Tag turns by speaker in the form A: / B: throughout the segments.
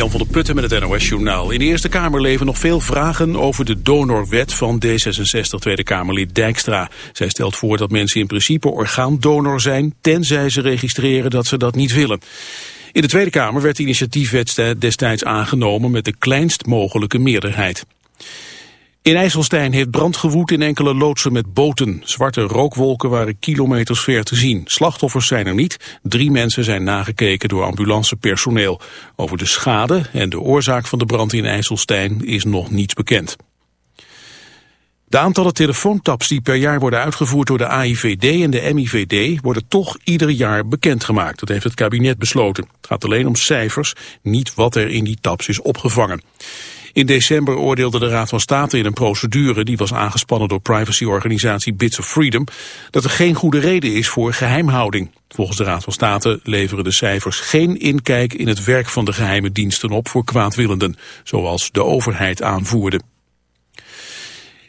A: Jan van der Putten met het NOS-journaal. In de Eerste Kamer leven nog veel vragen over de donorwet van D66 Tweede Kamerlid Dijkstra. Zij stelt voor dat mensen in principe orgaandonor zijn, tenzij ze registreren dat ze dat niet willen. In de Tweede Kamer werd de initiatiefwet destijds aangenomen met de kleinst mogelijke meerderheid. In IJsselstein heeft brand gewoed in enkele loodsen met boten. Zwarte rookwolken waren kilometers ver te zien. Slachtoffers zijn er niet. Drie mensen zijn nagekeken door ambulancepersoneel. Over de schade en de oorzaak van de brand in IJsselstein is nog niets bekend. De aantallen telefoontaps die per jaar worden uitgevoerd door de AIVD en de MIVD worden toch ieder jaar bekendgemaakt. Dat heeft het kabinet besloten. Het gaat alleen om cijfers, niet wat er in die taps is opgevangen. In december oordeelde de Raad van State in een procedure die was aangespannen door privacyorganisatie Bits of Freedom dat er geen goede reden is voor geheimhouding. Volgens de Raad van State leveren de cijfers geen inkijk in het werk van de geheime diensten op voor kwaadwillenden, zoals de overheid aanvoerde.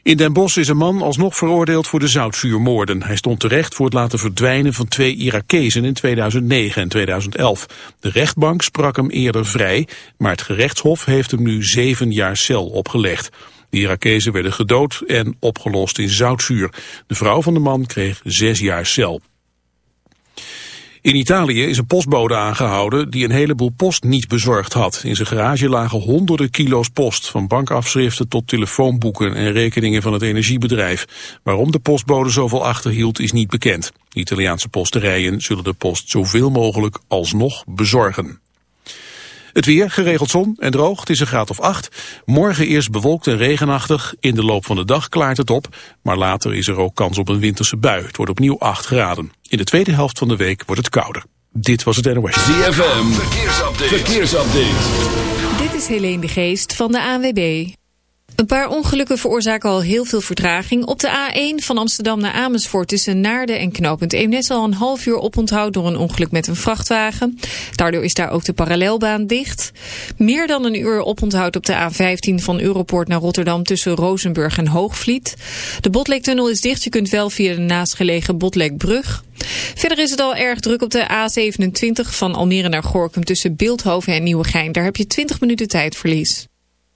A: In Den Bosch is een man alsnog veroordeeld voor de zoutzuurmoorden. Hij stond terecht voor het laten verdwijnen van twee Irakezen in 2009 en 2011. De rechtbank sprak hem eerder vrij, maar het gerechtshof heeft hem nu zeven jaar cel opgelegd. De Irakezen werden gedood en opgelost in zoutzuur. De vrouw van de man kreeg zes jaar cel. In Italië is een postbode aangehouden die een heleboel post niet bezorgd had. In zijn garage lagen honderden kilo's post, van bankafschriften tot telefoonboeken en rekeningen van het energiebedrijf. Waarom de postbode zoveel achterhield is niet bekend. Italiaanse posterijen zullen de post zoveel mogelijk alsnog bezorgen. Het weer, geregeld zon en droog, het is een graad of 8. Morgen eerst bewolkt en regenachtig. In de loop van de dag klaart het op. Maar later is er ook kans op een winterse bui. Het wordt opnieuw 8 graden. In de tweede helft van de week wordt het kouder. Dit was het NOS.
B: ZFM, verkeersupdate. verkeersupdate.
C: Dit is Helene de Geest van de ANWB. Een paar ongelukken veroorzaken al heel veel vertraging. Op de A1 van Amsterdam naar Amersfoort tussen Naarden en knooppunt Eemnes al een half uur oponthoud door een ongeluk met een vrachtwagen. Daardoor is daar ook de parallelbaan dicht. Meer dan een uur oponthoud op de A15 van Europoort naar Rotterdam tussen Rozenburg en Hoogvliet. De Botlektunnel is dicht, je kunt wel via de naastgelegen Botlekbrug. Verder is het al erg druk op de A27 van Almere naar Gorkum tussen Beeldhoven en Nieuwegein. Daar heb je 20 minuten tijdverlies.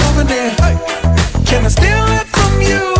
D: Souvenir. Can I steal it from you?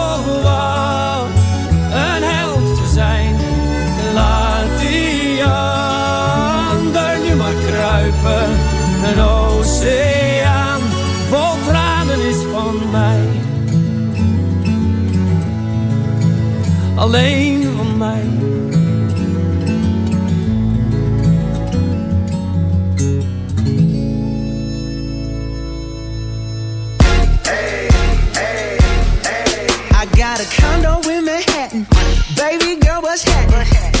E: kruipen. Een oceaan vol tranen is van mij. Alleen van mij.
F: I got a condo in Manhattan. Baby girl, what's happening?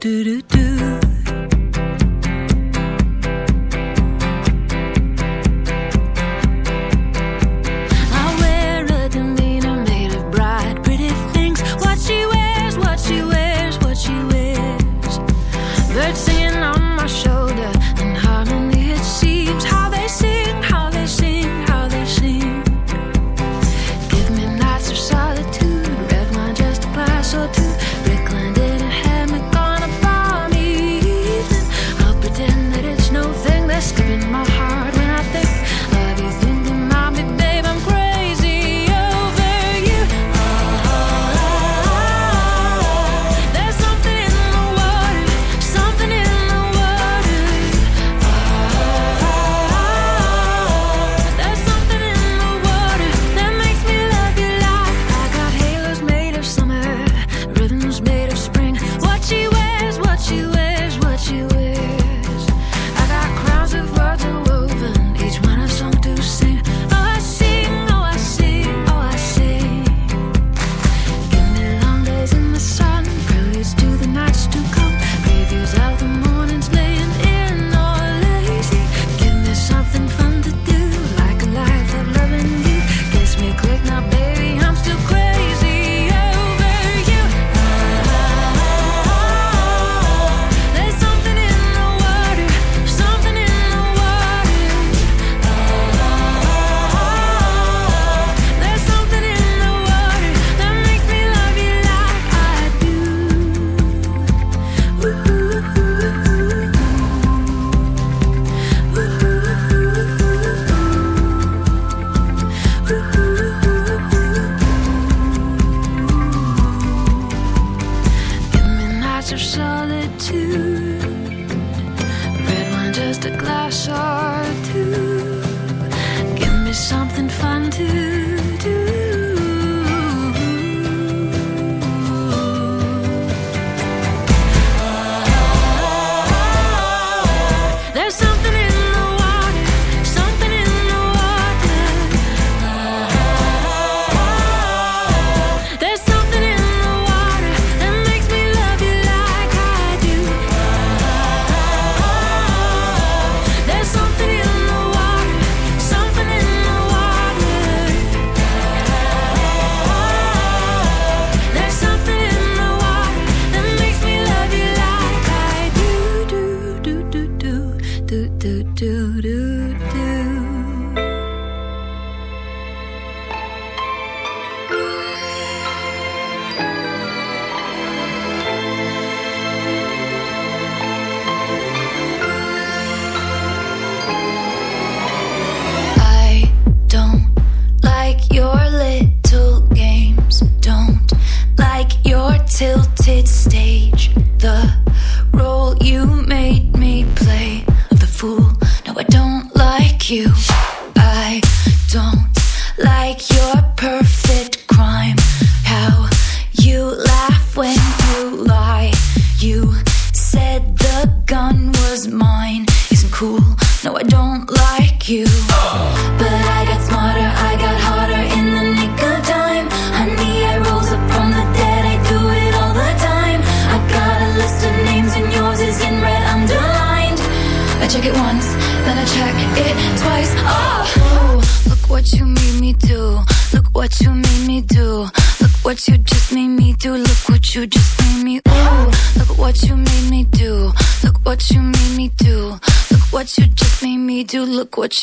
G: do do do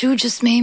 G: you just made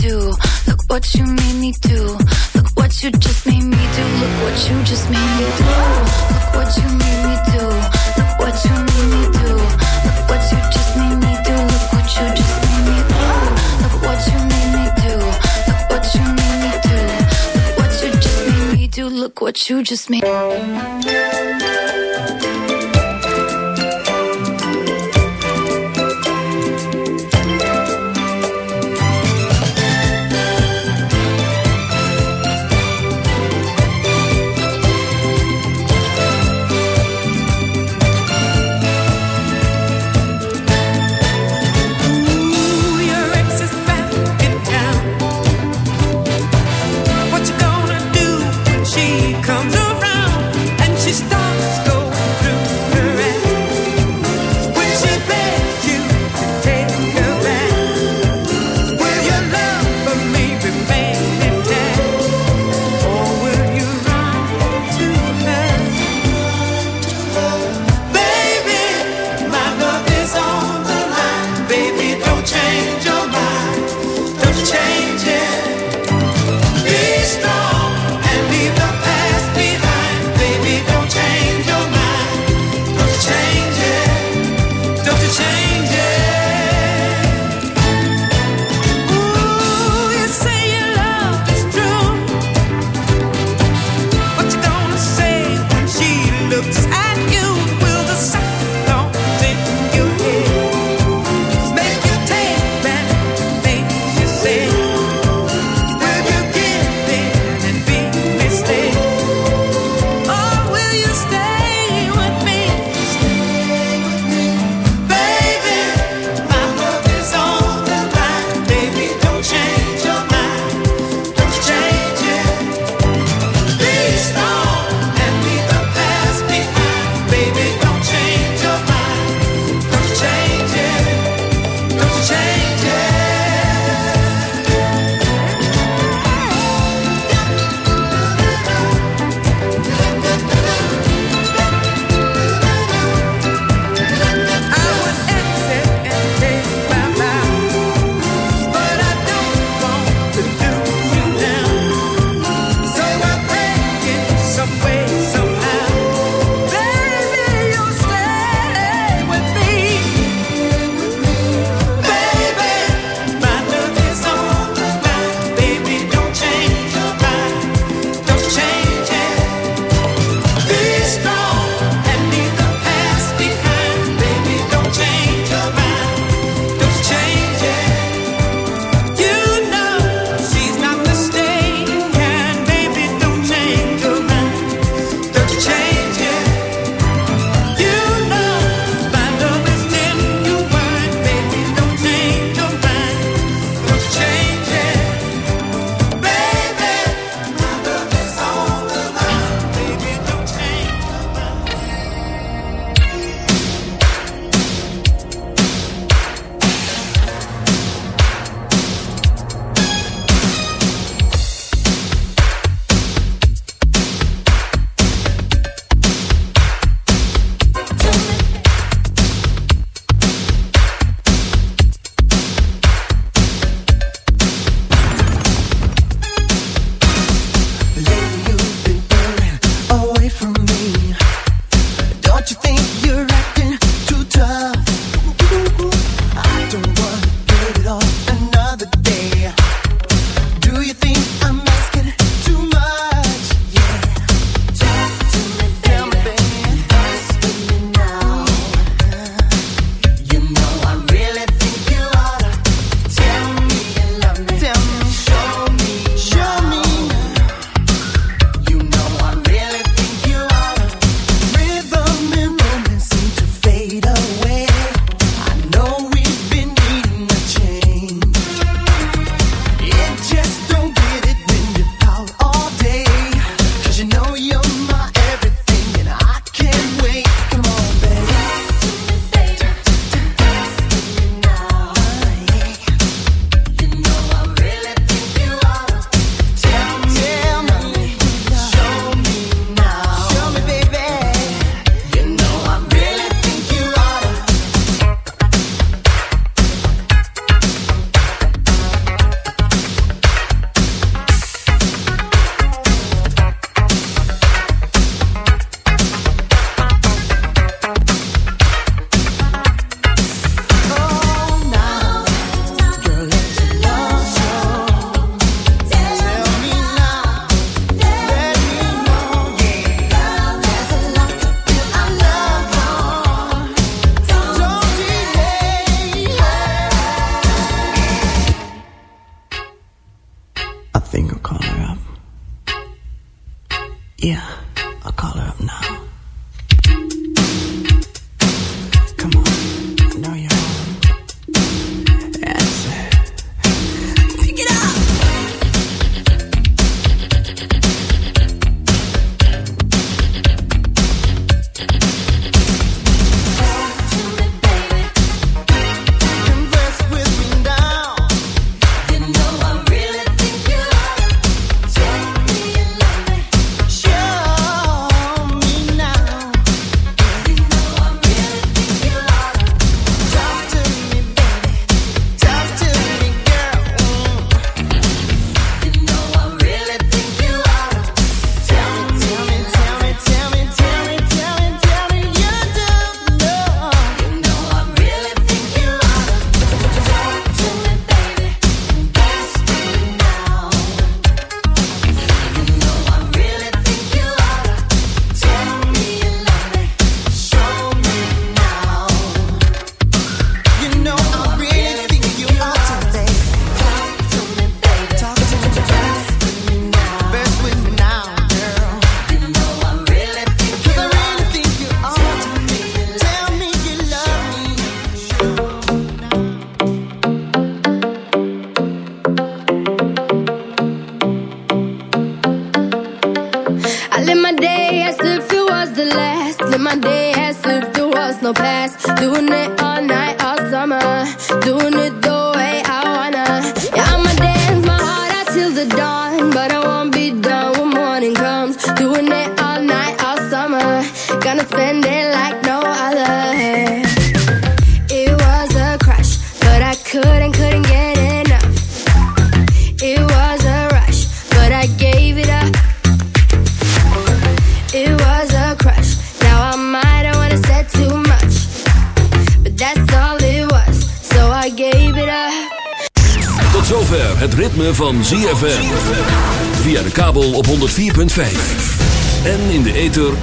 G: what you just made.